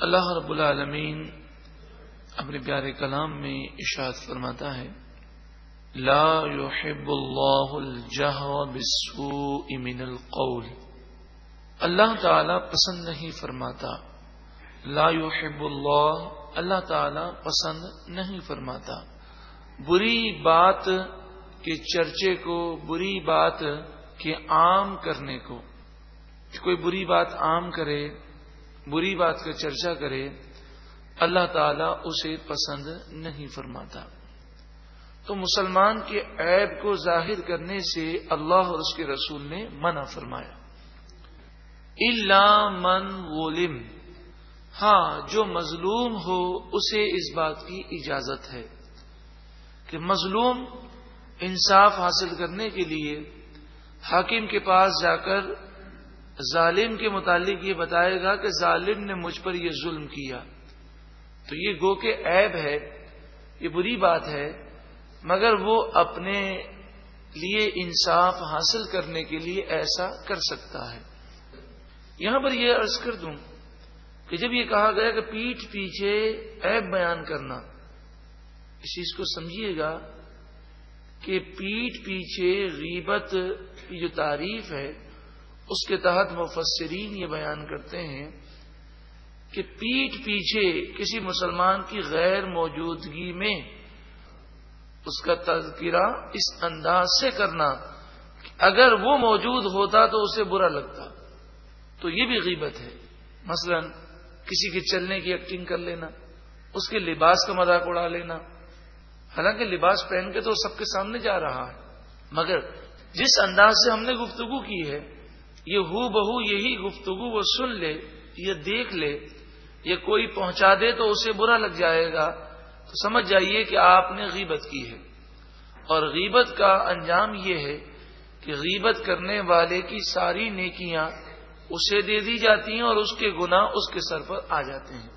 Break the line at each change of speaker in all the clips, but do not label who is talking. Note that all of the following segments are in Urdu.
اللہ رب العالمین اپنے پیارے کلام میں اشاعت فرماتا ہے، لا يحب اللہ الجہر بالسوء من القول۔ اللہ تعالی پسند نہیں فرماتا۔ لا يحب اللہ اللہ تعالی پسند نہیں فرماتا۔ بری بات کے چرچے کو، بری بات کے عام کرنے کو۔ کوئی بری بات عام کرے بری بات کا چرچا کرے، اللہ تعالی اسے پسند نہیں فرماتا۔ تو مسلمان کے عیب کو ظاہر کرنے سے اللہ اور اس کے رسول نے منع فرمایا۔ اللہ من غلم ہاں جو مظلوم ہو، اسے اس بات کی اجازت ہے کہ مظلوم انصاف حاصل کرنے کے لیے حاکم کے پاس جا کر ظالم کے متعلق یہ بتائے گا کہ ظالم نے مجھ پر یہ ظلم کیا۔ تو یہ گو کے عیب ہے، یہ بری بات ہے، مگر وہ اپنے لیے انصاف حاصل کرنے کے لیے ایسا کر سکتا ہے۔ یہاں پر یہ عرض کر دوں کہ جب یہ کہا گیا کہ پیٹھ پیچھے عیب بیان کرنا، اس چیز کو سمجھیے گا کہ پیٹھ پیچھے غیبت کی جو تعریف ہے اس کے تحت مفسرین یہ بیان کرتے ہیں کہ پیٹ پیچھے کسی مسلمان کی غیر موجودگی میں اس کا تذکرہ اس انداز سے کرنا اگر وہ موجود ہوتا تو اسے برا لگتا، تو یہ بھی غیبت ہے۔ مثلا کسی کے چلنے کی ایکٹنگ کر لینا، اس کے لباس کا مذاق اڑا لینا۔ حالانکہ لباس پہن کے تو سب کے سامنے جا رہا ہے، مگر جس انداز سے ہم نے گفتگو کی ہے یہ ہو بہو یہی گفتگو وہ سن لے، یہ دیکھ لے، یہ کوئی پہنچا دے تو اسے برا لگ جائے گا۔ تو سمجھ جائیے کہ آپ نے غیبت کی ہے۔ اور غیبت کا انجام یہ ہے کہ غیبت کرنے والے کی ساری نیکیاں اسے دے دی جاتی ہیں اور اس کے گناہ اس کے سر پر آ جاتے ہیں۔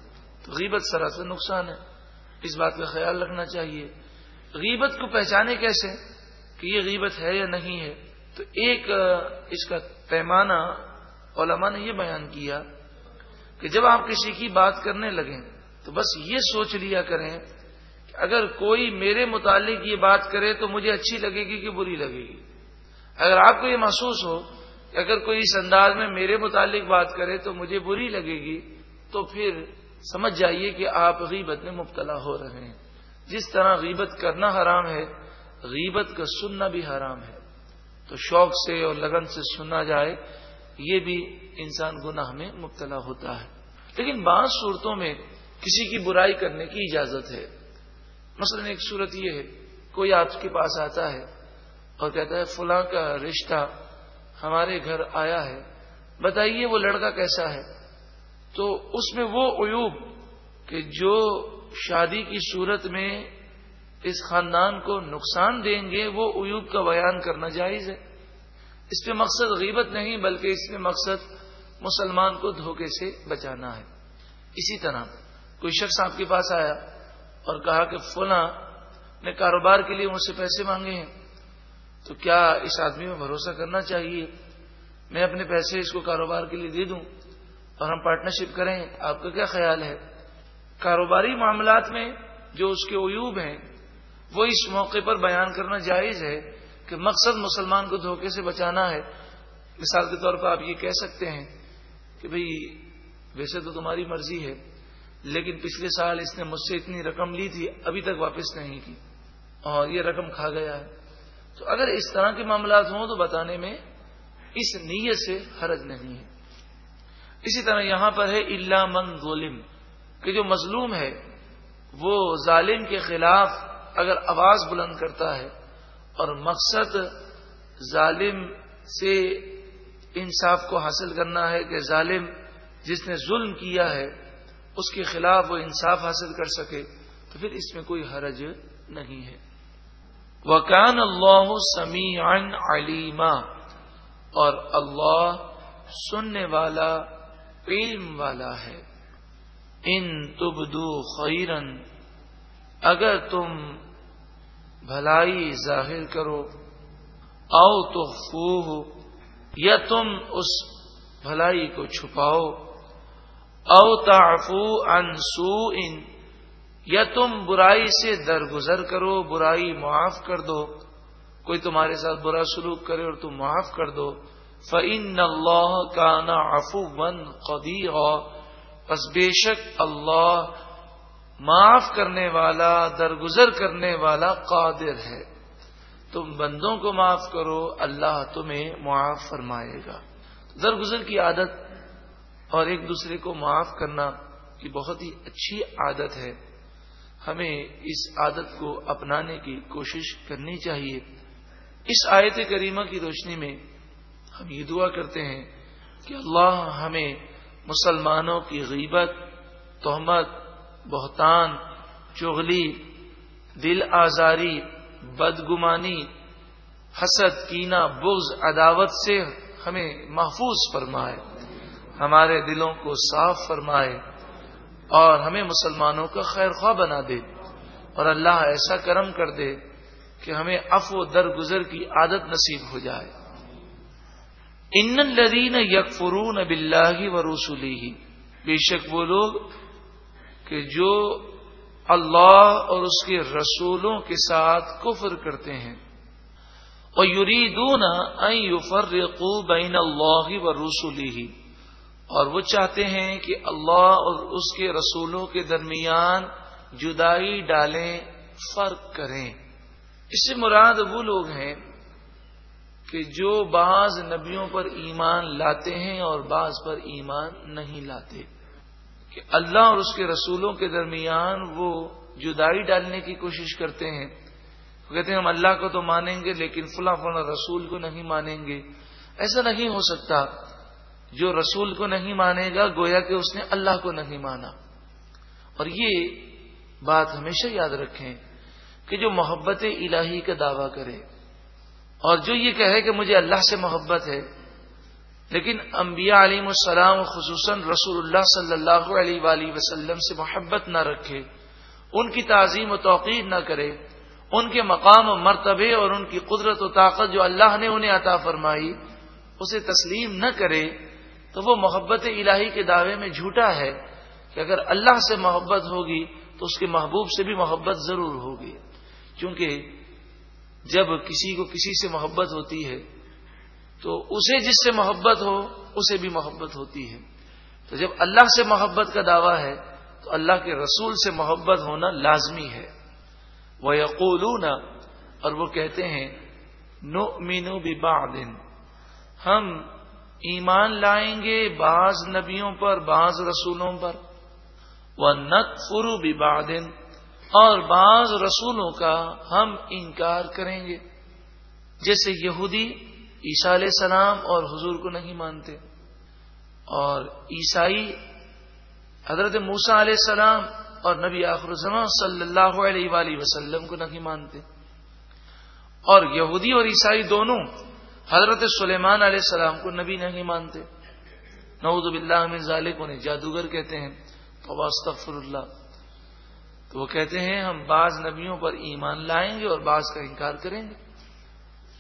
تو غیبت سراسر نقصان ہے۔ اس بات کا خیال رکھنا چاہیے۔ غیبت کو پہچانے کیسے کہ یہ غیبت ہے یا نہیں ہے؟ تو ایک اس کا پیمانہ علماء نے یہ بیان کیا کہ جب آپ کسی کی بات کرنے لگیں تو بس یہ سوچ لیا کریں کہ اگر کوئی میرے متعلق یہ بات کرے تو مجھے اچھی لگے گی کہ بری لگے گی؟ اگر آپ کو یہ محسوس ہو کہ اگر کوئی اس انداز میں میرے متعلق بات کرے تو مجھے بری لگے گی، تو پھر سمجھ جائیے کہ آپ غیبت میں مبتلا ہو رہے ہیں۔ جس طرح غیبت کرنا حرام ہے، غیبت کا سننا بھی حرام ہے۔ تو شوق سے اور لگن سے سنا جائے، یہ بھی انسان گناہ میں مبتلا ہوتا ہے۔ لیکن بعض صورتوں میں کسی کی برائی کرنے کی اجازت ہے۔ مثلا ایک صورت یہ ہے، کوئی آپ کے پاس آتا ہے اور کہتا ہے، فلاں کا رشتہ ہمارے گھر آیا ہے، بتائیے وہ لڑکا کیسا ہے؟ تو اس میں وہ عیوب کہ جو شادی کی صورت میں اس خاندان کو نقصان دیں گے، وہ عیوب کا بیان کرنا جائز ہے۔ اس میں مقصد غیبت نہیں، بلکہ اس میں مقصد مسلمان کو دھوکے سے بچانا ہے۔ اسی طرح کوئی شخص آپ کے پاس آیا اور کہا کہ فلاں نے کاروبار کے لیے مجھ سے پیسے مانگے ہیں، تو کیا اس آدمی میں بھروسہ کرنا چاہیے؟ میں اپنے پیسے اس کو کاروبار کے لیے دے دوں اور ہم پارٹنرشپ کریں؟ آپ کا کیا خیال ہے؟ کاروباری معاملات میں جو اس کے عیوب ہیں وہ اس موقع پر بیان کرنا جائز ہے کہ مقصد مسلمان کو دھوکے سے بچانا ہے۔ مثال کے طور پر آپ یہ کہہ سکتے ہیں کہ بھئی، ویسے تو تمہاری مرضی ہے، لیکن پچھلے سال اس نے مجھ سے اتنی رقم لی تھی، ابھی تک واپس نہیں کی اور یہ رقم کھا گیا ہے۔ تو اگر اس طرح کے معاملات ہوں تو بتانے میں اس نیت سے حرج نہیں ہے۔ اسی طرح یہاں پر ہے اللہ من ظلم۔ کہ جو مظلوم ہے، وہ ظالم کے خلاف اگر آواز بلند کرتا ہے اور مقصد ظالم سے انصاف کو حاصل کرنا ہے کہ ظالم جس نے ظلم کیا ہے، اس کے خلاف وہ انصاف حاصل کر سکے، تو پھر اس میں کوئی حرج نہیں ہے۔ وکان اللہ سمیع علیما اور اللہ سننے والا، علم والا ہے۔ ان تبدو خیرن اگر تم بھلائی ظاہر کرو، او تو خوب یا تم اس بھلائی کو چھپاؤ، او تعفو انسو ان یا تم برائی سے درگزر کرو، برائی معاف کر دو، کوئی تمہارے ساتھ برا سلوک کرے اور تم معاف کر دو فعن اللہ کا نا افو ون قدی بس بے شک اللہ معاف کرنے والا، درگزر کرنے والا قادر ہے۔ تم بندوں کو معاف کرو، اللہ تمہیں معاف فرمائے گا۔ درگزر کی عادت اور ایک دوسرے کو معاف کرنا کی بہت ہی اچھی عادت ہے۔ ہمیں اس عادت کو اپنانے کی کوشش کرنی چاہیے۔ اس آیت کریمہ کی روشنی میں ہم یہ دعا کرتے ہیں کہ اللہ ہمیں مسلمانوں کی غیبت، تہمت بہتان، چغلی، دل آزاری، بدگمانی، حسد کینا بغض، عداوت سے ہمیں محفوظ فرمائے، ہمارے دلوں کو صاف فرمائے اور ہمیں مسلمانوں کا خیر خواہ بنا دے اور اللہ ایسا کرم کر دے کہ ہمیں اف و درگزر کی عادت نصیب ہو جائے۔ ان الذین یکفرون باللہ و رسولی ہی بے شک وہ لوگ کہ جو اللہ اور اس کے رسولوں کے ساتھ کفر کرتے ہیں۔ اور یریدون ان یفرقوا بین اللہ و رسولی اور وہ چاہتے ہیں کہ اللہ اور اس کے رسولوں کے درمیان جدائی ڈالیں، فرق کریں۔ اس سے مراد وہ لوگ ہیں کہ جو بعض نبیوں پر ایمان لاتے ہیں اور بعض پر ایمان نہیں لاتے۔ کہ اللہ اور اس کے رسولوں کے درمیان وہ جدائی ڈالنے کی کوشش کرتے ہیں۔ وہ کہتے ہیں، ہم اللہ کو تو مانیں گے، لیکن فلاں فلاں رسول کو نہیں مانیں گے۔ ایسا نہیں ہو سکتا۔ جو رسول کو نہیں مانے گا، گویا کہ اس نے اللہ کو نہیں مانا۔ اور یہ بات ہمیشہ یاد رکھیں کہ جو محبت الہی کا دعویٰ کرے۔ اور جو یہ کہے کہ مجھے اللہ سے محبت ہے لیکن انبیاء علیم السلام خصوصاً رسول اللہ صلی اللہ علیہ وآلہ وسلم سے محبت نہ رکھے، ان کی تعظیم و توقیر نہ کرے، ان کے مقام و مرتبے اور ان کی قدرت و طاقت جو اللہ نے انہیں عطا فرمائی، اسے تسلیم نہ کرے، تو وہ محبت الہی کے دعوے میں جھوٹا ہے کہ اگر اللہ سے محبت ہوگی تو اس کے محبوب سے بھی محبت ضرور ہوگی۔ کیونکہ جب کسی کو کسی سے محبت ہوتی ہے تو اسے جس سے محبت ہو، اسے بھی محبت ہوتی ہے۔ تو جب اللہ سے محبت کا دعویٰ ہے، تو اللہ کے رسول سے محبت ہونا لازمی ہے۔ وہ یقولون اور وہ کہتے ہیں نو مینو دن ہم ایمان لائیں گے بعض نبیوں پر، بعض رسولوں پر۔ وہ نت فرو بادن اور بعض رسولوں کا ہم انکار کریں گے۔ جیسے یہودی عیسیٰ علیہ السلام اور حضور کو نہیں مانتے۔ اور عیسائی حضرت موسا علیہ السلام اور نبی آخر الزمان صلی اللہ علیہ وآلہ وسلم کو نہیں مانتے۔ اور یہودی اور عیسائی دونوں حضرت سلیمان علیہ السلام کو نبی نہیں مانتے۔ نعوذ باللہ من ذالک، انہیں جادوگر کہتے ہیں۔ تو اللہ تو وہ کہتے ہیں، ہم بعض نبیوں پر ایمان لائیں گے اور بعض کا انکار کریں گے۔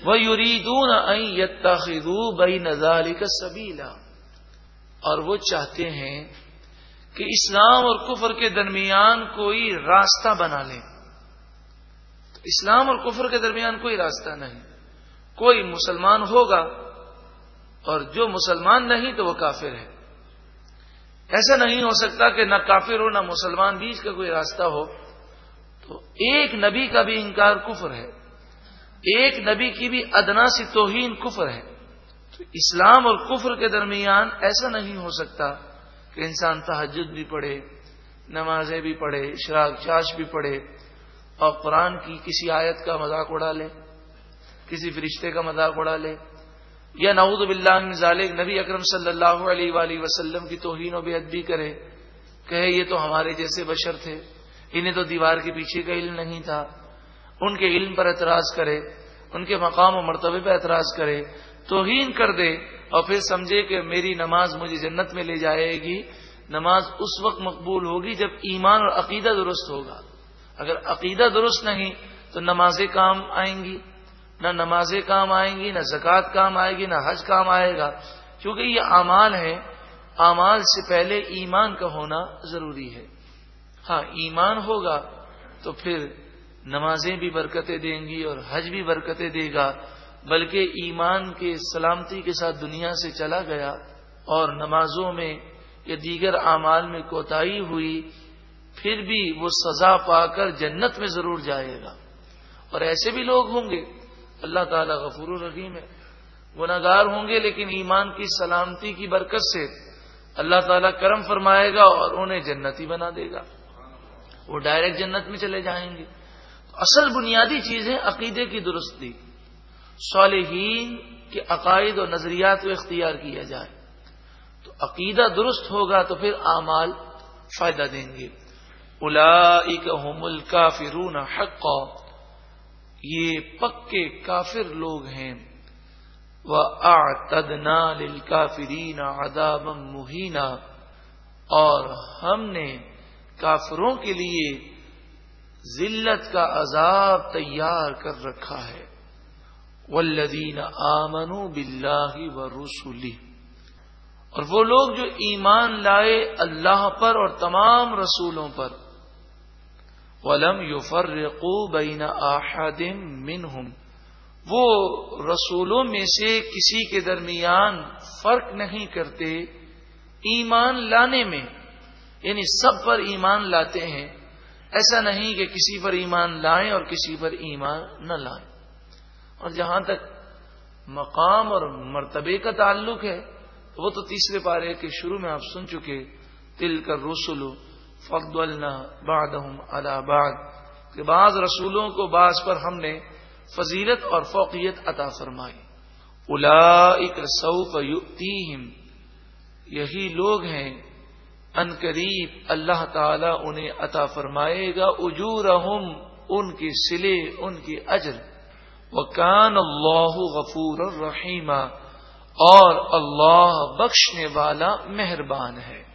وہ یریدون یتخذو بئی نظاری کا سبیلا اور وہ چاہتے ہیں کہ اسلام اور کفر کے درمیان کوئی راستہ بنا لیں۔ تو اسلام اور کفر کے درمیان کوئی راستہ نہیں۔ کوئی مسلمان ہوگا اور جو مسلمان نہیں تو وہ کافر ہے۔ ایسا نہیں ہو سکتا کہ نہ کافر ہو، نہ مسلمان بیچ کا کوئی راستہ ہو۔ تو ایک نبی کا بھی انکار کفر ہے۔ ایک نبی کی بھی ادنا سی توہین کفر ہے۔ تو اسلام اور کفر کے درمیان ایسا نہیں ہو سکتا کہ انسان تحجد بھی پڑھے، نمازیں بھی پڑھے شراک چاش بھی پڑھے اور قرآن کی کسی آیت کا مذاق اڑا لے، کسی فرشتے کا مذاق اڑا لے۔ یا نعوذ باللہ من ذالک، نبی اکرم صلی اللہ علیہ وآلہ وسلم کی توہین و بے بھی کرے، کہے یہ تو ہمارے جیسے بشر تھے، انہیں تو دیوار کے پیچھے کا علم نہیں تھا۔ ان کے علم پر اعتراض کرے، ان کے مقام و مرتبے پہ اعتراض کرے، توہین کر دے اور پھر سمجھے کہ میری نماز مجھے جنت میں لے جائے گی۔ نماز اس وقت مقبول ہوگی جب ایمان اور عقیدہ درست ہوگا۔ اگر عقیدہ درست نہیں تو نمازیں کام آئیں گی۔ نہ نمازیں کام آئیں گی، نہ زکوٰۃ کام آئے گی، نہ حج کام آئے گا۔ کیونکہ یہ اعمال ہیں، اعمال سے پہلے ایمان کا ہونا ضروری ہے۔ ہاں ایمان ہوگا تو پھر نمازیں بھی برکتیں دیں گی اور حج بھی برکتیں دے گا، بلکہ ایمان کے سلامتی کے ساتھ دنیا سے چلا گیا اور نمازوں میں یا دیگر اعمال میں کوتاہی ہوئی، پھر بھی وہ سزا پا کر جنت میں ضرور جائے گا۔ اور ایسے بھی لوگ ہوں گے، اللہ تعالیٰ غفور الرحیم ہے۔ گناگار ہوں گے لیکن ایمان کی سلامتی کی برکت سے اللہ تعالیٰ کرم فرمائے گا اور انہیں جنتی بنا دے گا۔ وہ ڈائریکٹ جنت میں چلے جائیں گے۔ اصل بنیادی چیز ہے عقیدے کی درستی۔ صالحین کے عقائد اور نظریات کو اختیار کیا جائے۔ تو عقیدہ درست ہوگا تو پھر اعمال فائدہ دیں گے۔ الا کا فرون حق یہ پکے کافر لوگ ہیں۔ وہ آتدنا کافرین اداب مہینہ اور ہم نے کافروں کے لیے ذلت کا عذاب تیار کر رکھا ہے۔ والذین آمنوا باللہ و رسولی اور وہ لوگ جو ایمان لائے اللہ پر اور تمام رسولوں پر۔ ولم یفرقوا بین احد منہم وہ رسولوں میں سے کسی کے درمیان فرق نہیں کرتے۔ ایمان لانے میں یعنی سب پر ایمان لاتے ہیں۔ ایسا نہیں کہ کسی پر ایمان لائیں اور کسی پر ایمان نہ لائیں۔ اور جہاں تک مقام اور مرتبے کا تعلق ہے، وہ تو تیسرے پارے کے شروع میں آپ سن چکے۔ تل کر رسول فقد باد الہباد کہ بعض رسولوں کو بعض پر ہم نے فضیلت اور فوقیت عطا فرمائی۔ الا سعف یہی لوگ ہیں ان قریب اللہ تعالی انہیں عطا فرمائے گا، اجورہم، ان کے سلے، ان کے اجر۔ وکان اللہ غفور الرحیم اور اللہ بخشنے والا مہربان ہے۔